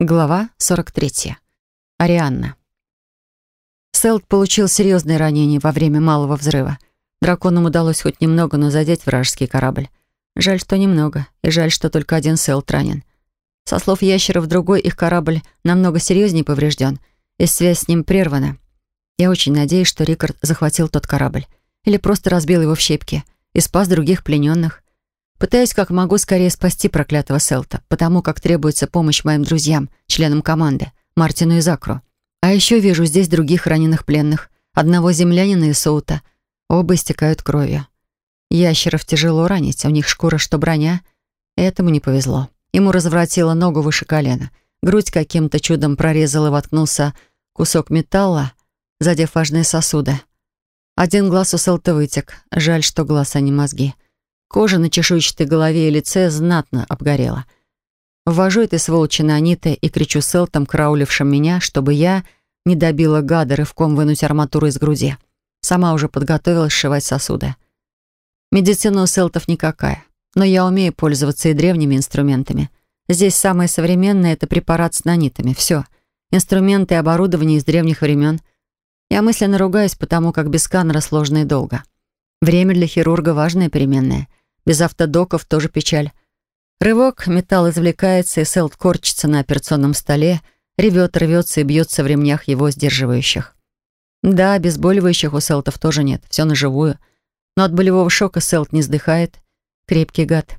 Глава 43. Арианна. Селт получил серьезные ранения во время малого взрыва. Драконам удалось хоть немного, но задеть вражеский корабль. Жаль, что немного, и жаль, что только один Селт ранен. Со слов ящеров, другой их корабль намного серьезнее поврежден, и связь с ним прервана. Я очень надеюсь, что Рикард захватил тот корабль. Или просто разбил его в щепки и спас других плененных. Пытаюсь как могу скорее спасти проклятого Селта, потому как требуется помощь моим друзьям, членам команды, Мартину и Закру. А еще вижу здесь других раненых пленных, одного землянина и Соута. Оба истекают кровью. Ящеров тяжело ранить, у них шкура что броня. Этому не повезло. Ему разворотило ногу выше колена. Грудь каким-то чудом прорезал и воткнулся кусок металла, задев важные сосуды. Один глаз у Селта вытек. Жаль, что глаз, а не мозги. Кожа на чешуйчатой голове и лице знатно обгорела. Ввожу этой сволочи на Аниты и кричу селтом, краулившим меня, чтобы я не добила гада рывком вынуть арматуру из груди. Сама уже подготовилась сшивать сосуды. Медицина у селтов никакая, но я умею пользоваться и древними инструментами. Здесь самое современное — это препарат с нанитами. Все. Инструменты и оборудование из древних времен. Я мысленно ругаюсь, потому как без сканера сложно и долго. Время для хирурга — важная переменная — без автодоков тоже печаль. Рывок, металл извлекается, и Селт корчится на операционном столе, ревет, рвется и бьется в ремнях его сдерживающих. Да, обезболивающих у Селтов тоже нет, все наживую. Но от болевого шока Селт не сдыхает. Крепкий гад.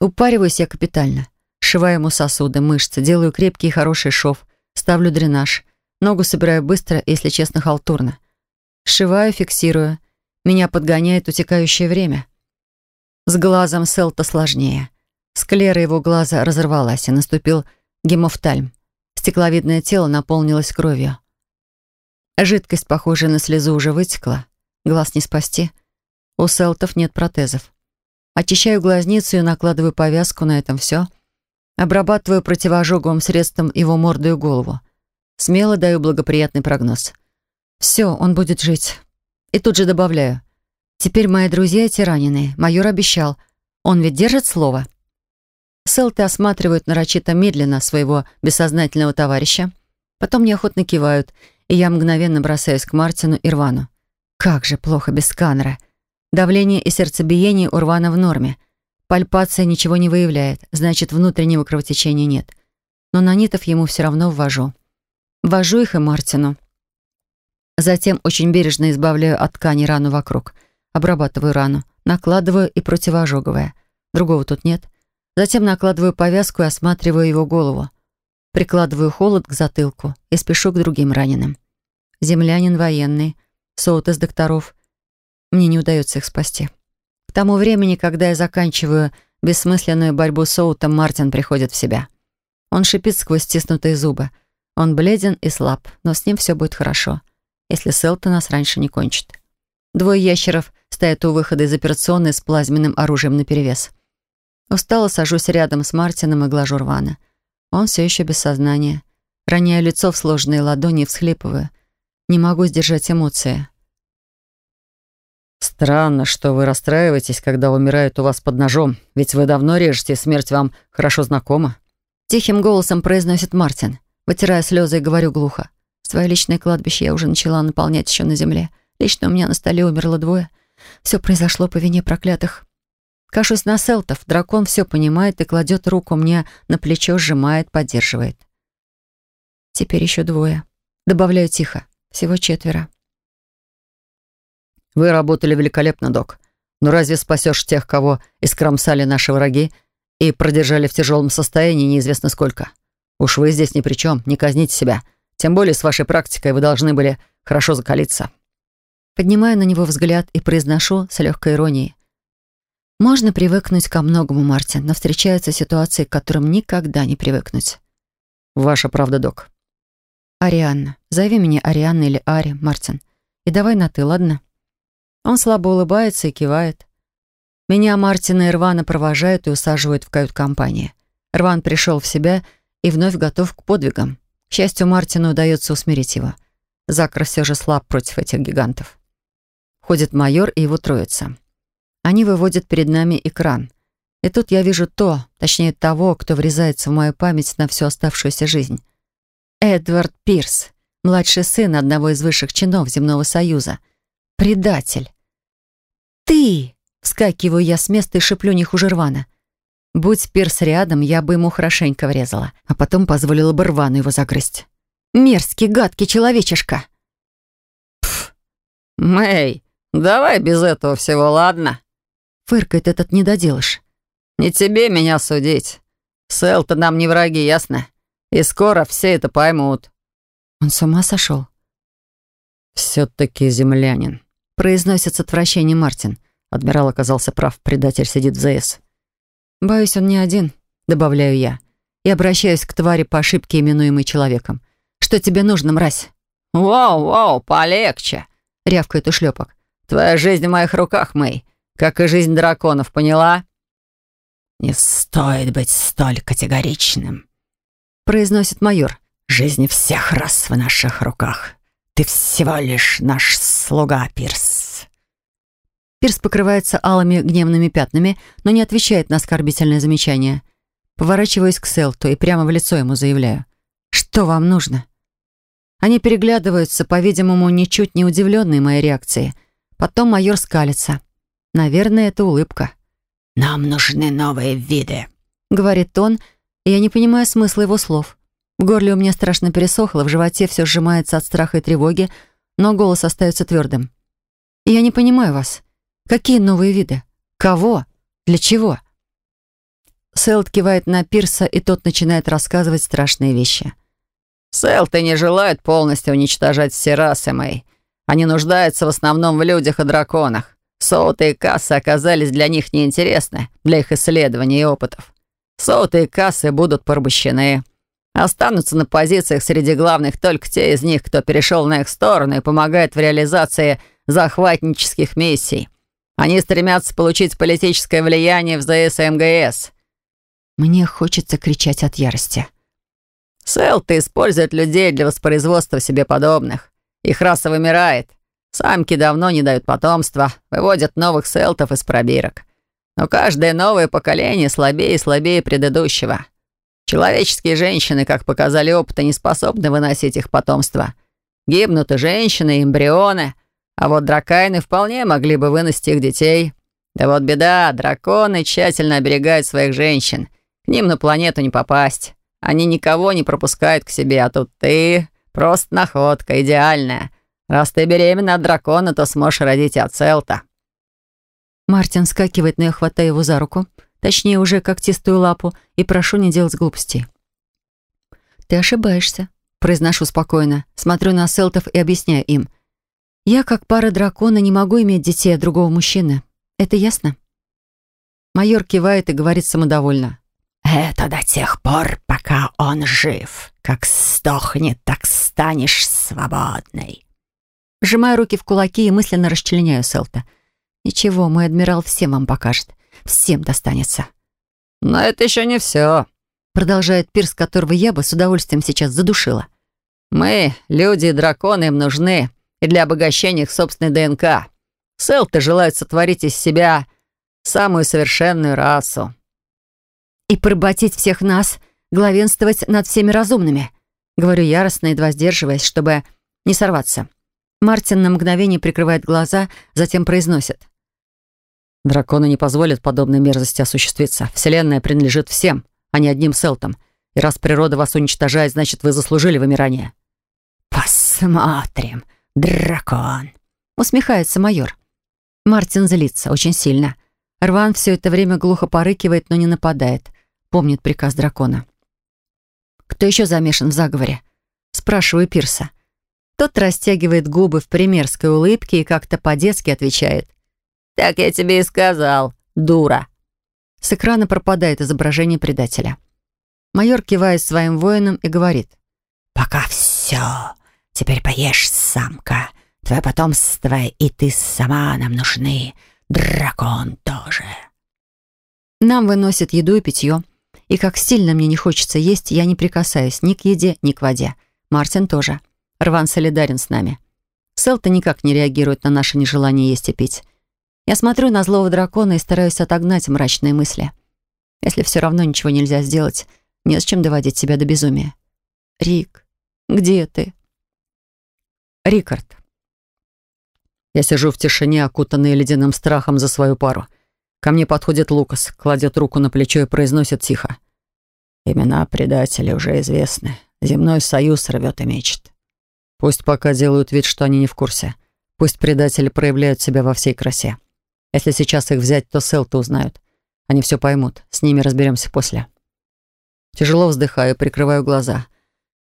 Упариваюсь я капитально. Сшиваю ему сосуды, мышцы, делаю крепкий и хороший шов, ставлю дренаж. Ногу собираю быстро, если честно, халтурно. Сшиваю, фиксирую. Меня подгоняет утекающее время. С глазом Селта сложнее. Склера его глаза разорвалась, и наступил гемофтальм. Стекловидное тело наполнилось кровью. Жидкость, похожая на слезу, уже вытекла. Глаз не спасти. У Селтов нет протезов. Очищаю глазницу и накладываю повязку, на этом все. Обрабатываю противоожоговым средством его морду и голову. Смело даю благоприятный прогноз. Все, он будет жить. И тут же добавляю. Теперь мои друзья эти раненые. Майор обещал. Он ведь держит слово. Селты осматривают нарочито медленно своего бессознательного товарища. Потом неохотно кивают, и я мгновенно бросаюсь к Мартину и Рвану. Как же плохо без сканера. Давление и сердцебиение у Рвана в норме. Пальпация ничего не выявляет, значит, внутреннего кровотечения нет. Но нанитов ему все равно ввожу. Ввожу их и Мартину. Затем очень бережно избавляю от ткани рану вокруг — Обрабатываю рану, накладываю и противоожоговое. Другого тут нет. Затем накладываю повязку и осматриваю его голову. Прикладываю холод к затылку и спешу к другим раненым. Землянин военный, соут из докторов. Мне не удается их спасти. К тому времени, когда я заканчиваю бессмысленную борьбу с Соутом, Мартин приходит в себя. Он шипит сквозь стиснутые зубы. Он бледен и слаб, но с ним все будет хорошо, если Селта нас раньше не кончит. Двое ящеров стоят у выхода из операционной с плазменным оружием наперевес. Устало сажусь рядом с Мартином и глажу рвано. Он все еще без сознания. Роняю лицо в сложные ладони и всхлипываю. Не могу сдержать эмоции. «Странно, что вы расстраиваетесь, когда умирают у вас под ножом, ведь вы давно режете, смерть вам хорошо знакома». Тихим голосом произносит Мартин, вытирая слезы и говорю глухо. Свое личное кладбище я уже начала наполнять еще на земле. Лично у меня на столе умерло двое. Все произошло по вине проклятых. Кашусь на селтов. Дракон все понимает и кладет руку мне на плечо, сжимает, поддерживает. Теперь еще двое. Добавляю тихо. Всего четверо. Вы работали великолепно, док. Но разве спасешь тех, кого искромсали наши враги и продержали в тяжелом состоянии неизвестно сколько? Уж вы здесь ни при чем, не казните себя. Тем более с вашей практикой вы должны были хорошо закалиться. Поднимаю на него взгляд и произношу с легкой иронией. Можно привыкнуть ко многому, Мартин, но встречаются ситуации, к которым никогда не привыкнуть. Ваша правда, док. Арианна. Зови меня Арианна или Ари, Мартин. И давай на «ты», ладно? Он слабо улыбается и кивает. Меня Мартина и Рвана провожают и усаживают в кают-компании. Рван пришел в себя и вновь готов к подвигам. К счастью, Мартину удается усмирить его. Закр все же слаб против этих гигантов. Ходит майор и его троица. Они выводят перед нами экран. И тут я вижу то, точнее того, кто врезается в мою память на всю оставшуюся жизнь. Эдвард Пирс, младший сын одного из высших чинов Земного Союза. Предатель. «Ты!» — вскакиваю я с места и шеплю не хуже рвана. Будь Пирс рядом, я бы ему хорошенько врезала, а потом позволила бы рвану его загрызть. Мерзкий, гадкий человечишка. Пф, Мэй, давай без этого всего, ладно? Фыркает этот недоделыш. Не тебе меня судить. Сэл-то нам не враги, ясно? И скоро все это поймут. Он с ума сошел. «Все-таки землянин», — произносит с отвращением Мартин. Адмирал оказался прав, предатель сидит в ЗС. «Боюсь, он не один», — добавляю я. И обращаюсь к твари по ошибке, именуемой человеком. «Что тебе нужно, мразь?» «Воу-воу, полегче», — рявкает ушлепок. «Твоя жизнь в моих руках, Мэй, как и жизнь драконов, поняла?» «Не стоит быть столь категоричным», — произносит майор. «Жизнь всех раз в наших руках. Ты всего лишь наш слуга, Пирс». Пирс покрывается алыми гневными пятнами, но не отвечает на оскорбительное замечание. Поворачиваюсь к Селту и прямо в лицо ему заявляю. «Что вам нужно?» Они переглядываются, по-видимому, ничуть не удивленные моей реакцией. Потом майор скалится. Наверное, это улыбка. «Нам нужны новые виды», — говорит он, и я не понимаю смысла его слов. В горле у меня страшно пересохло, в животе все сжимается от страха и тревоги, но голос остается твердым. «Я не понимаю вас. Какие новые виды? Кого? Для чего?» Селт кивает на Пирса, и тот начинает рассказывать страшные вещи. «Селты не желают полностью уничтожать все расы, Мэй. Они нуждаются в основном в людях и драконах. Соуты и кассы оказались для них неинтересны, для их исследований и опытов. Соуты и кассы будут порабощены. Останутся на позициях среди главных только те из них, кто перешел на их сторону и помогает в реализации захватнических миссий. Они стремятся получить политическое влияние в ЗС и МГС. Мне хочется кричать от ярости. Селты используют людей для воспроизводства себе подобных. Их раса вымирает. Самки давно не дают потомства, выводят новых селтов из пробирок. Но каждое новое поколение слабее и слабее предыдущего. Человеческие женщины, как показали опыты, не способны выносить их потомство. Гибнут и женщины, и эмбрионы, а вот дракайны вполне могли бы вынести их детей. Да вот беда, драконы тщательно оберегают своих женщин. К ним на планету не попасть. Они никого не пропускают к себе, а тут ты просто находка, идеальная. Раз ты беременна от дракона, то сможешь родить от Селта». Мартин скакивает, но я хватаю его за руку, точнее уже когтистую лапу, и прошу не делать глупостей. «Ты ошибаешься», — произношу спокойно, смотрю на Селтов и объясняю им. «Я, как пара дракона, не могу иметь детей от другого мужчины. Это ясно?» Майор кивает и говорит самодовольно. «Это до тех пор, пока он жив. Как сдохнет, так станешь свободной». Сжимаю руки в кулаки и мысленно расчленяю Селта. «Ничего, мой адмирал всем вам покажет. Всем достанется». «Но это еще не все», — продолжает Пирс, которого я бы с удовольствием сейчас задушила. «Мы, люди и драконы, им нужны и для обогащения их собственной ДНК. Селты желают сотворить из себя самую совершенную расу». «И поработить всех нас, главенствовать над всеми разумными», — говорю яростно, едва сдерживаясь, чтобы не сорваться. Мартин на мгновение прикрывает глаза, затем произносит. «Драконы не позволят подобной мерзости осуществиться. Вселенная принадлежит всем, а не одним селтам. И раз природа вас уничтожает, значит, вы заслужили вымирание». «Посмотрим, дракон!» Усмехается майор. Мартин злится очень сильно. Рван все это время глухо порыкивает, но не нападает. Помнит приказ дракона. «Кто еще замешан в заговоре?» Спрашиваю Пирса. Тот растягивает губы в примерской улыбке и как-то по-детски отвечает. «Так я тебе и сказал, дура». С экрана пропадает изображение предателя. Майор кивает своим воинам и говорит. «Пока все. Теперь поешь, самка. Твое потомство и ты сама нам нужны. Дракон тоже». Нам выносят еду и питье. И как сильно мне не хочется есть, я не прикасаюсь ни к еде, ни к воде. Мартин тоже. Рван солидарен с нами. Селта никак не реагирует на наше нежелание есть и пить. Я смотрю на злого дракона и стараюсь отогнать мрачные мысли. Если все равно ничего нельзя сделать, не с чем доводить себя до безумия. Рик, где ты? Рикард. Я сижу в тишине, окутанный ледяным страхом за свою пару. Ко мне подходит Лукас, кладет руку на плечо и произносит тихо. «Имена предателей уже известны. Земной союз рвет и мечет. Пусть пока делают вид, что они не в курсе. Пусть предатели проявляют себя во всей красе. Если сейчас их взять, то селты узнают. Они все поймут. С ними разберемся после». Тяжело вздыхаю, прикрываю глаза.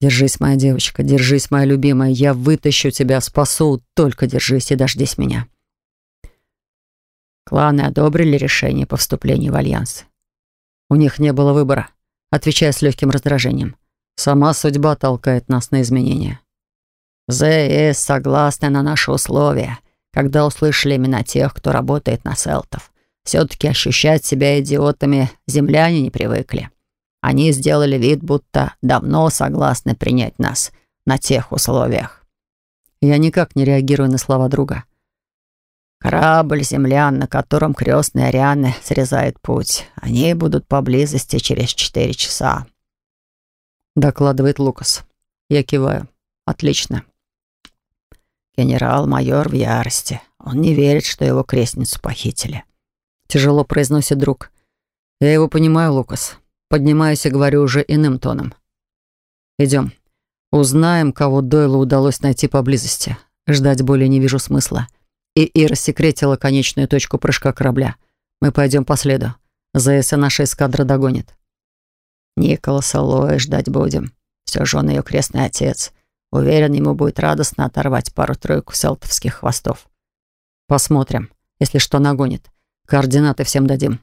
«Держись, моя девочка, держись, моя любимая. Я вытащу тебя, спасу. Только держись и дождись меня». Кланы одобрили решение по вступлению в Альянс. У них не было выбора, отвечая с легким раздражением. Сама судьба толкает нас на изменения. ЗС согласны на наши условия, когда услышали имена тех, кто работает на селтов. Все-таки ощущать себя идиотами земляне не привыкли. Они сделали вид, будто давно согласны принять нас на тех условиях. Я никак не реагирую на слова друга. Корабль землян, на котором крестные Арианы срезает путь. Они будут поблизости через четыре часа. Докладывает Лукас. Я киваю. Отлично. Генерал-майор в ярости. Он не верит, что его крестницу похитили. Тяжело произносит друг. Я его понимаю, Лукас. Поднимаюсь и говорю уже иным тоном. Идем. Узнаем, кого Дойлу удалось найти поблизости. Ждать более не вижу смысла и Ира секретила конечную точку прыжка корабля. Мы пойдем по следу. ЗС наша эскадра догонит. Николаса Лоя ждать будем. Все же он ее крестный отец. Уверен, ему будет радостно оторвать пару-тройку селтовских хвостов. Посмотрим. Если что, нагонит. Координаты всем дадим.